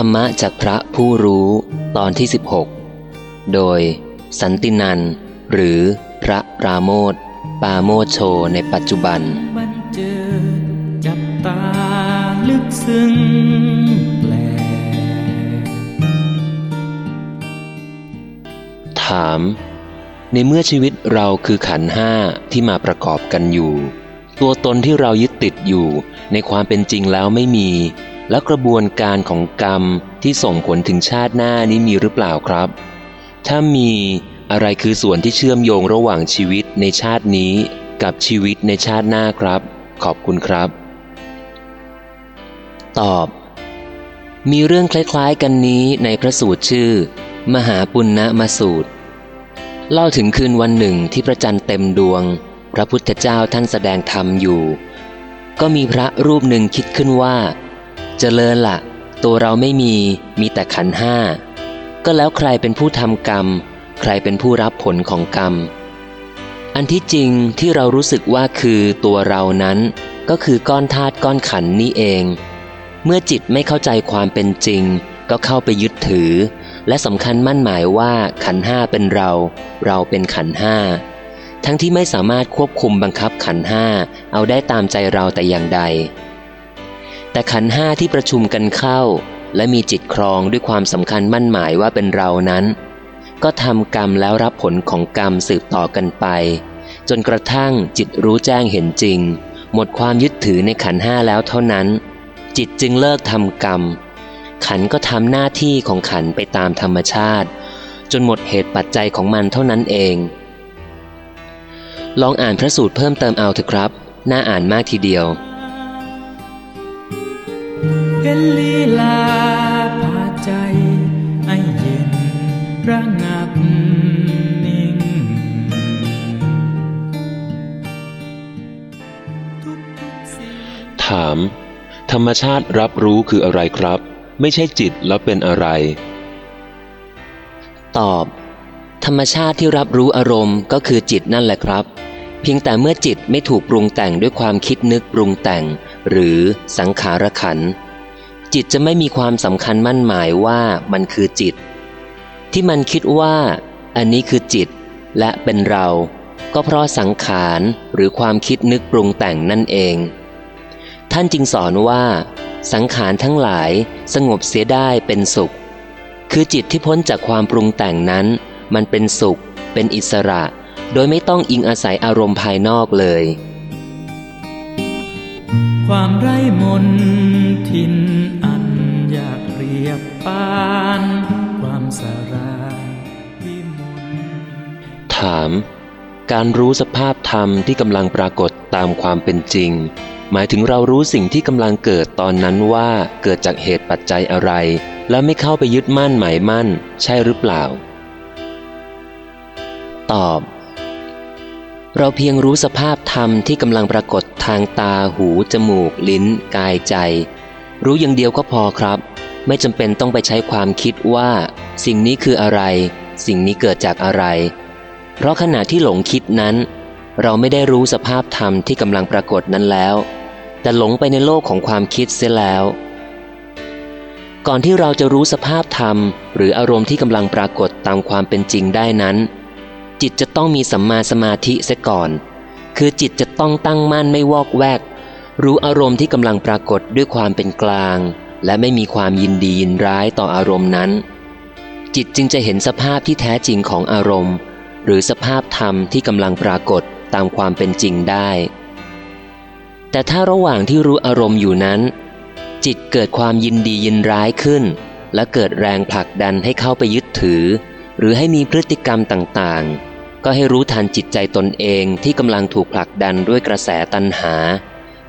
ธรรมะจากพระผู้รู้ตอนที่ 16 โดย สันตินัน หรือพระปราโมทปาโมโชในปัจจุบันมันเจอจับตาลึกซึ้งแปลถาม ในเมื่อชีวิตเราคือขันห้าที่มาประกอบกันอยู่ ตัวตนที่เรายึดติดอยู่ในความเป็นจริงแล้วไม่มี แล้วกระบวนการของกรรมที่ส่งผลถึงชาติหน้านี้มีหรือเปล่าครับ ถ้ามีอะไรคือส่วนที่เชื่อมโยงระหว่างชีวิตในชาตินี้ กับชีวิตในชาติหน้าครับ ขอบคุณครับ ตอบ มีเรื่องคล้ายๆกันนี้ในพระสูตรชื่อ มหาปุณณมาสูตร เล่าถึงคืนวันหนึ่งที่พระจันทร์เต็มดวง พระพุทธเจ้าท่านแสดงธรรมอยู่ ก็มีพระรูปหนึ่งคิดขึ้นว่า จริญละ่ะตัวเราไม่มีมีแต่ขันห้า ก็แล้วใครเป็นผู้ทำกรรม ใครเป็นผู้รับผลของกรรม อันที่จริงที่เรารู้สึกว่าคือตัวเรานั้น ก็คือก้อนธาตุก้อนขันนี้เอง เมื่อจิตไม่เข้าใจความเป็นจริง ก็เข้าไปยึดถือ และสำคัญมั่นหมายว่าขันห้าเป็นเรา เราเป็นขันห้าทั้งที่ไม่สามารถควบคุมบังคับขันห้าเอาได้ตามใจเราแต่อย่างใด แต่ขันห้าที่ประชุมกันเข้า และมีจิตครองด้วยความสำคัญมั่นหมายว่าเป็นเรานั้น ก็ทำกรรมแล้วรับผลของกรรมสืบต่อกันไป จนกระทั่งจิตรู้แจ้งเห็นจริง หมดความยึดถือในขันห้าแล้วเท่านั้น จิตจึงเลิกทำกรรม ขันก็ทำหน้าที่ของขันไปตามธรรมชาติ จนหมดเหตุปัจจัยของมันเท่านั้นเอง ลองอ่านพระสูตรเพิ่มเติมเอาเถอะครับ น่าอ่านมากทีเดียว เห็นลีลาพาใจให้เย็นระงับนิ่งทุกๆสิ่ง ถาม ธรรมชาติรับรู้คืออะไรครับ ไม่ใช่จิตแล้วเป็นอะไร ตอบ ธรรมชาติที่รับรู้อารมณ์ก็คือจิตนั่นแหละครับเพียงแต่เมื่อจิตไม่ถูกปรุงแต่งด้วยความคิดนึกปรุงแต่ง หรือสังขารขันธ์ จิตจะไม่มีความสำคัญมั่นหมายว่ามันคือจิต ที่มันคิดว่า อันนี้คือจิต และเป็นเรา ก็เพราะสังขารหรือความคิดนึกปรุงแต่งนั่นเอง ท่านจึงสอนว่า สังขารทั้งหลายสงบเสียได้เป็นสุข คือจิตที่พ้นจากความปรุงแต่งนั้น มันเป็นสุข เป็นอิสระ โดยไม่ต้องอิงอาศัยอารมณ์ภายนอกเลยความไร้มนทิน ยบปานความสาราวิมลถาม การรู้สภาพธรรมที่กำลังปรากฏตามความเป็นจริง หมายถึงเรารู้สิ่งที่กำลังเกิดตอนนั้นว่าเกิดจากเหตุปัจจัยอะไร และไม่เข้าไปยึดมั่นหมายมั่น ใช่หรือเปล่า ตอบ เราเพียงรู้สภาพธรรมที่กำลังปรากฏทางตาหู จมูก ลิ้น กายใจ รู้อย่างเดียวก็พอครับ ไม่จำเป็นต้องไปใช้ความคิดว่า สิ่งนี้คืออะไร สิ่งนี้เกิดจากอะไร เพราะขณะที่หลงคิดนั้น เราไม่ได้รู้สภาพธรรมที่กำลังปรากฏนั้นแล้ว แต่หลงไปในโลกของความคิดเสียแล้ว ก่อนที่เราจะรู้สภาพธรรม หรืออารมณ์ที่กำลังปรากฏตามความเป็นจริงได้นั้น จิตจะต้องมีสัมมาสมาธิเสียก่อน คือจิตจะต้องตั้งมั่นไม่วอกแวก รู้อารมณ์ที่กำลังปรากฏด้วยความเป็นกลาง และไม่มีความยินดียินร้ายต่ออารมณ์นั้น จิตจึงจะเห็นสภาพที่แท้จริงของอารมณ์ หรือสภาพธรรมที่กำลังปรากฏตามความเป็นจริงได้ แต่ถ้าระหว่างที่รู้อารมณ์อยู่นั้น จิตเกิดความยินดียินร้ายขึ้น และเกิดแรงผลักดันให้เข้าไปยึดถือ หรือให้มีพฤติกรรมต่างๆ ก็ให้รู้ทันจิตใจตนเองที่กำลังถูกผลักดันด้วยกระแสตัณหา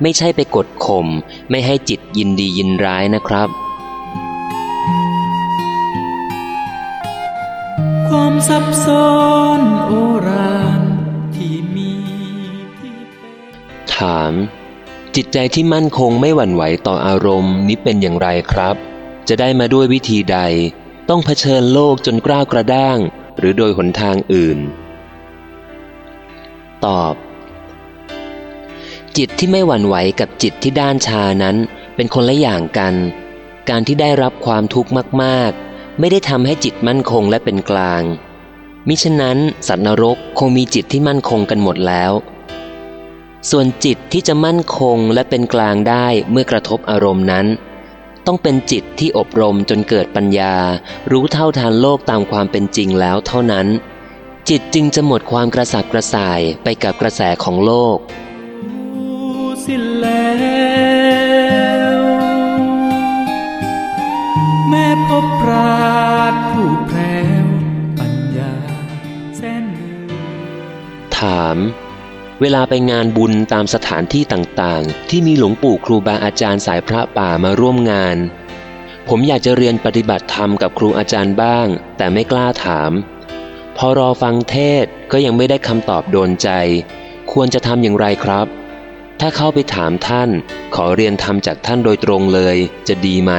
ไม่ใช่ไปกดข่มไม่ให้จิตยินดียินร้ายนะครับ ความซับซ้อนโอรานที่มีที่เป็นถาม จิตใจที่มั่นคงไม่หวั่นไหวต่ออารมณ์นี้เป็นอย่างไรครับ จะได้มาด้วยวิธีใด ต้องเผชิญโลกจนกล้าวกระด้าง หรือโดยหนทางอื่น ตอบ จิตที่ไม่หวั่นไหวกับจิตที่ด้านชานั้น เป็นคนละอย่างกัน การที่ได้รับความทุกข์มากๆ ไม่ได้ทำให้จิตมั่นคงและเป็นกลาง มิฉะนั้นสัตว์นรกคงมีจิตที่มั่นคงกันหมดแล้ว ส่วนจิตที่จะมั่นคงและเป็นกลางได้เมื่อกระทบอารมณ์นั้น ต้องเป็นจิตที่อบรมจนเกิดปัญญา รู้เท่าทานโลกตามความเป็นจริงแล้วเท่านั้น จิตจึงจะหมดความกระสับกระส่ายไปกับกระแสของโลก สิ้นแล้ว แม่พบปราดผู้แพรวปัญญาแสนถาม เวลาไปงานบุญตามสถานที่ต่างๆ ที่มีหลวงปู่ครูบาอาจารย์สายพระป่ามาร่วมงาน ผมอยากจะเรียนปฏิบัติธรรมกับครูอาจารย์บ้าง แต่ไม่กล้าถาม พอรอฟังเทศก็ยังไม่ได้คำตอบโดนใจ ควรจะทำอย่างไรครับ ถ้าเข้าไปถามท่าน ขอเรียนธรรมจากท่านโดยตรงเลย จะดีไหม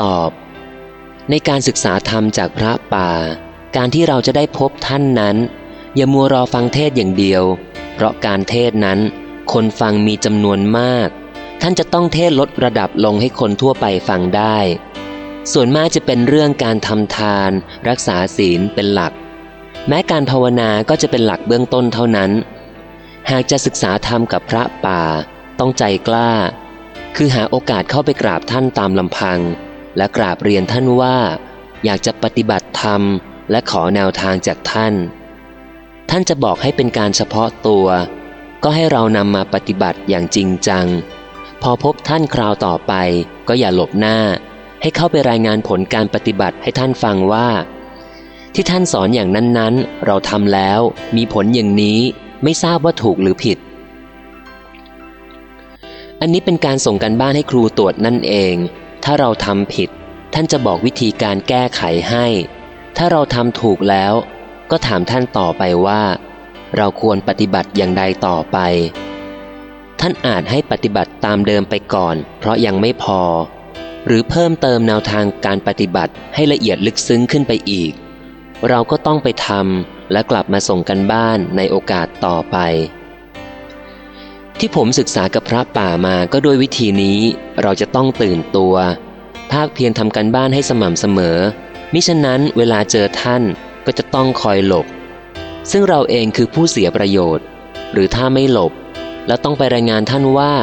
ตอบ ในการศึกษาธรรมจากพระป่า การที่เราจะได้พบท่านนั้น อย่ามัวรอฟังเทศอย่างเดียว เพราะการเทศนั้น คนฟังมีจำนวนมาก ท่านจะต้องเทศลดระดับลงให้คนทั่วไปฟังได้ ส่วนมากจะเป็นเรื่องการทำทาน รักษาศีลเป็นหลัก แม้การภาวนาก็จะเป็นหลักเบื้องต้นเท่านั้น หากจะศึกษาธรรมกับพระป่า ต้องใจกล้า คือหาโอกาสเข้าไปกราบท่านตามลำพัง และกราบเรียนท่านว่า อยากจะปฏิบัติธรรม และขอแนวทางจากท่าน ท่านจะบอกให้เป็นการเฉพาะตัว ก็ให้เรานำมาปฏิบัติอย่างจริงจัง พอพบท่านคราวต่อไป ก็อย่าหลบหน้า ให้เข้าไปรายงานผลการปฏิบัติให้ท่านฟังว่า ที่ท่านสอนอย่างนั้นๆ เราทำแล้วมีผลอย่างนี้ไม่ทราบว่าถูกหรือผิด อันนี้เป็นการส่งกันบ้านให้ครูตรวจนั่นเอง ถ้าเราทำผิด ท่านจะบอกวิธีการแก้ไขให้ ถ้าเราทำถูกแล้ว ก็ถามท่านต่อไปว่า เราควรปฏิบัติอย่างใดต่อไป ท่านอาจให้ปฏิบัติตามเดิมไปก่อน เพราะยังไม่พอ หรือเพิ่มเติมแนวทางการปฏิบัติให้ละเอียดลึกซึ้งขึ้นไปอีก เราก็ต้องไปทำและกลับมาส่งกันบ้านในโอกาสต่อไป ที่ผมศึกษากับพระป่ามาก็ด้วยวิธีนี้เราจะต้องตื่นตัว ภาคเพียรทำกันบ้านให้สม่ำเสมอ มิฉะนั้นเวลาเจอท่านก็จะต้องคอยหลบ ซึ่งเราเองคือผู้เสียประโยชน์ หรือถ้าไม่หลบ แล้วต้องไปรายงานท่านว่า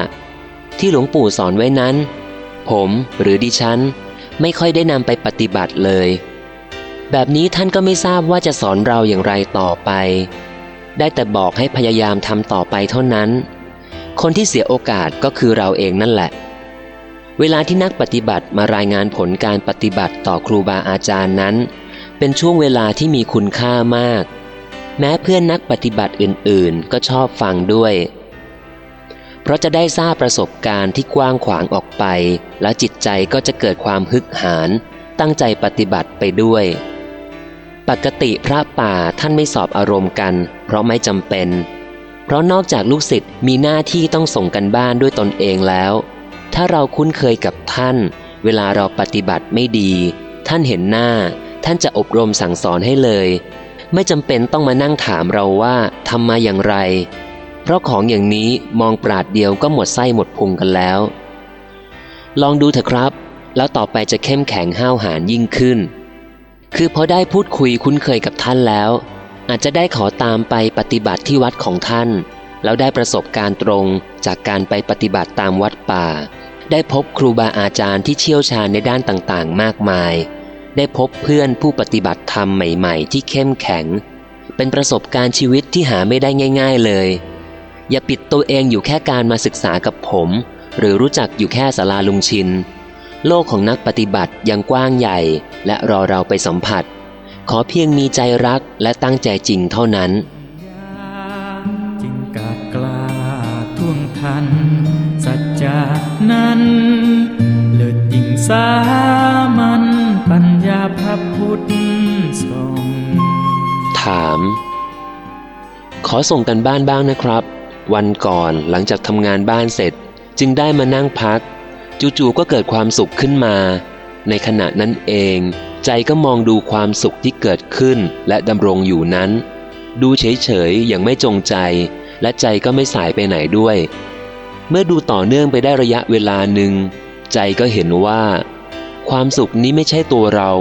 ที่หลวงปู่สอนไว้นั้น ผมหรือดิฉันไม่ค่อยได้นำไปปฏิบัติเลย แบบนี้ท่านก็ไม่ทราบว่าจะสอนเราอย่างไรต่อไป ได้แต่บอกให้พยายามทำต่อไปเท่านั้น คนที่เสียโอกาสก็คือเราเองนั่นแหละ เวลาที่นักปฏิบัติมารายงานผลการปฏิบัติต่อครูบาอาจารย์นั้น เป็นช่วงเวลาที่มีคุณค่ามาก แม้เพื่อนนักปฏิบัติอื่นๆ ก็ชอบฟังด้วย เพราะจะได้ทราบประสบการณ์ที่กว้างขวางออกไป และจิตใจก็จะเกิดความฮึกหานตั้งใจปฏิบัติไปด้วย ปกติพระป่าท่านไม่สอบอารมณ์กัน เพราะไม่จำเป็น เพราะนอกจากลูกศิษย์มีหน้าที่ต้องส่งกันบ้านด้วยตนเองแล้ว ถ้าเราคุ้นเคยกับท่าน เวลาเราปฏิบัติไม่ดี ท่านเห็นหน้า ท่านจะอบรมสั่งสอนให้เลย ไม่จำเป็นต้องมานั่งถามเราว่าทำมาอย่างไร เพราะของอย่างนี้มองปราดเดียวก็หมดไส้หมดพุงกันแล้ว ลองดูเถอะครับ แล้วต่อไปจะเข้มแข็งห้าวหาญยิ่งขึ้น คือพอได้พูดคุยคุ้นเคยกับท่านแล้ว อาจจะได้ขอตามไปปฏิบัติที่วัดของท่าน แล้วได้ประสบการณ์ตรงจากการไปปฏิบัติตามวัดป่า ได้พบครูบาอาจารย์ที่เชี่ยวชาญในด้านต่างๆ มากมาย ได้พบเพื่อนผู้ปฏิบัติธรรมใหม่ๆ ที่เข้มแข็ง เป็นประสบการณ์ชีวิตที่หาไม่ได้ง่าย ๆเลย อย่าปิดตัวเองอยู่แค่การมาศึกษากับผม หรือรู้จักอยู่แค่สาราลุงชิน โลกของนักปฏิบัติยังกว้างใหญ่และรอเราไปสัมผัส ขอเพียงมีใจรักและตั้งใจจริงเท่านั้น จึงกาดกล้าท่วงทัน สัจจานั้นเลิศยิ่งสามัญปัญญาพระพุทธทรงถาม ขอส่งกันบ้านบ้างนะครับ วันก่อนหลังจากทำงานบ้านเสร็จ จึงได้มานั่งพัก จู่ๆก็เกิดความสุขขึ้นมา ในขณะนั้นเอง ใจก็มองดูความสุขที่เกิดขึ้นและดำรงอยู่นั้น ดูเฉยๆอย่างไม่จงใจ และใจก็ไม่สายไปไหนด้วย เมื่อดูต่อเนื่องไปได้ระยะเวลาหนึ่ง ใจก็เห็นว่า ความสุขนี้ไม่ใช่ตัวเรา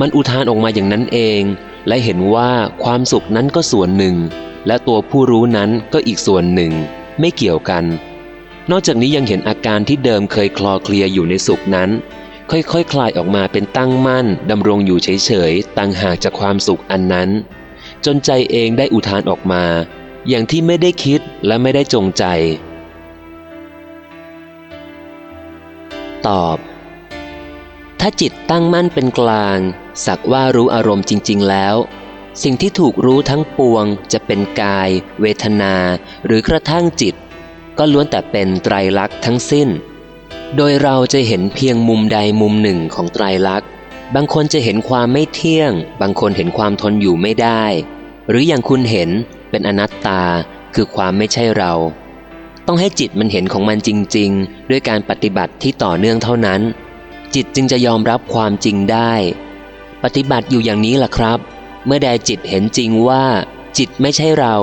มันอุทานออกมาอย่างนั้นเอง และเห็นว่าความสุขนั้นก็ส่วนหนึ่ง และตัวผู้รู้นั้นก็อีกส่วนหนึ่ง ไม่เกี่ยวกัน นอกจากนี้ยังเห็นอาการที่เดิมเคยคลอเคลียอยู่ในสุขนั้น ค่อยๆคคลายออกมาเป็นตั้งมั่นดำรงอยู่เฉยๆต่างหากจากความสุขอันนั้น จนใจเองได้อุทานออกมา อย่างที่ไม่ได้คิดและไม่ได้จงใจ ตอบ ถ้าจิตตั้งมั่นเป็นกลาง สักว่ารู้อารมณ์จริง ๆ แล้วสิ่งที่ถูกรู้ทั้งปวงจะเป็นกาย เวทนา หรือกระทั่งจิต ก็ล้วนแต่เป็นไตรลักษณ์ทั้งสิ้น โดยเราจะเห็นเพียงมุมใดมุมหนึ่งของไตรลักษณ์ บางคนจะเห็นความไม่เที่ยง บางคนเห็นความทนอยู่ไม่ได้ หรืออย่างคุณเห็นเป็นอนัตตาคือความไม่ใช่เรา ต้องให้จิตมันเห็นของมันจริง ๆ ด้วยการปฏิบัติที่ต่อเนื่องเท่านั้น จิตจึงจะยอมรับความจริงได้ ปฏิบัติอยู่อย่างนี้ล่ะครับ เมื่อใดจิตเห็นจริงว่า จิตไม่ใช่เรา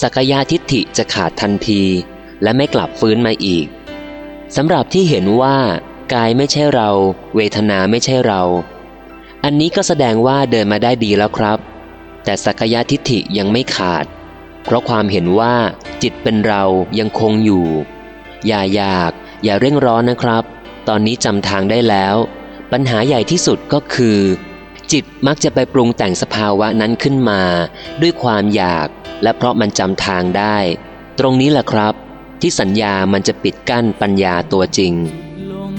สักยาทิฏฐิจะขาดทันที และไม่กลับฟื้นมาอีกสำหรับที่เห็นว่ากายไม่ใช่เรา เวทนาไม่ใช่เรา อันนี้ก็แสดงว่าเดินมาได้ดีแล้วครับ แต่สักยาทิฏฐิยังไม่ขาด เพราะความเห็นว่าจิตเป็นเรายังคงอยู่ อย่าอยากอย่าเร่งร้อนนะครับ ตอนนี้จำทางได้แล้ว ปัญหาใหญ่ที่สุดก็คือ จิตมักจะไปปรุงแต่งสภาวะนั้นขึ้นมา ด้วยความอยาก และเพราะมันจำทางได้ ตรงนี้แหละครับ ที่สัญญามันจะปิดกั้นปัญญาตัวจริงลง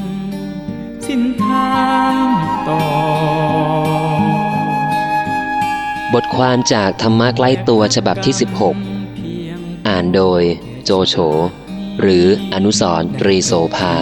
สิ้นทางต่อบทความจากธรรมะใกล้ตัวฉบับที่ 16 อ่านโดยโจโฉ หรืออนุสรตรีโสภา